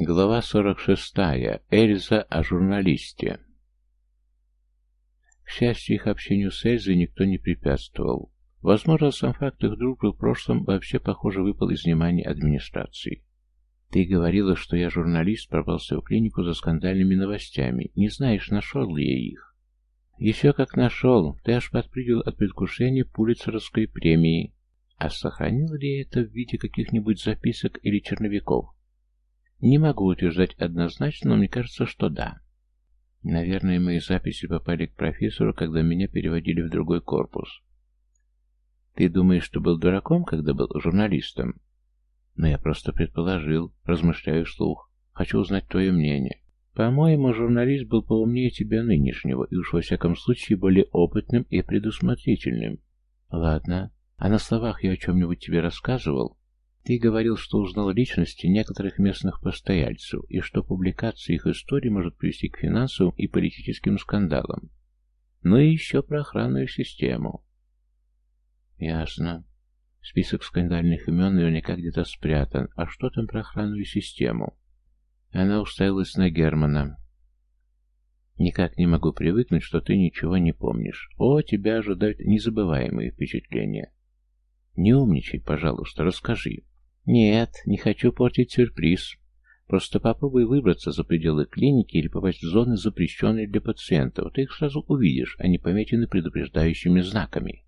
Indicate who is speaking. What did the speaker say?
Speaker 1: Глава 46. Эльза о журналисте. К счастью, их общению с Эльзой никто не препятствовал. Возможно, сам факт их дружбы в прошлом вообще, похоже, выпал из внимания администрации. Ты говорила, что я журналист, пробрался в клинику за скандальными новостями. Не знаешь, нашел ли я их? Еще как нашел. Ты аж подпрыгивал от предвкушения пулицеровской премии. А сохранил ли это в виде каких-нибудь записок или черновиков? Не могу утверждать однозначно, но мне кажется, что да. Наверное, мои записи попали к профессору, когда меня переводили в другой корпус. Ты думаешь, что был дураком, когда был журналистом? Но я просто предположил, размышляю вслух. Хочу узнать твое мнение. По-моему, журналист был поумнее тебя нынешнего, и уж во всяком случае более опытным и предусмотрительным. Ладно. А на словах я о чем-нибудь тебе рассказывал? Ты говорил, что узнал личности некоторых местных постояльцев, и что публикация их истории может привести к финансовым и политическим скандалам. Ну и еще про охранную систему. Ясно. Список скандальных имен наверняка где-то спрятан. А что там про охранную систему? Она уставилась на Германа. Никак не могу привыкнуть, что ты ничего не помнишь. О, тебя ожидают незабываемые впечатления. Не умничай, пожалуйста, расскажи. Нет, не хочу портить сюрприз. Просто попробуй выбраться за пределы клиники или попасть в зоны, запрещенные для пациентов. Ты их сразу увидишь, они помечены предупреждающими знаками.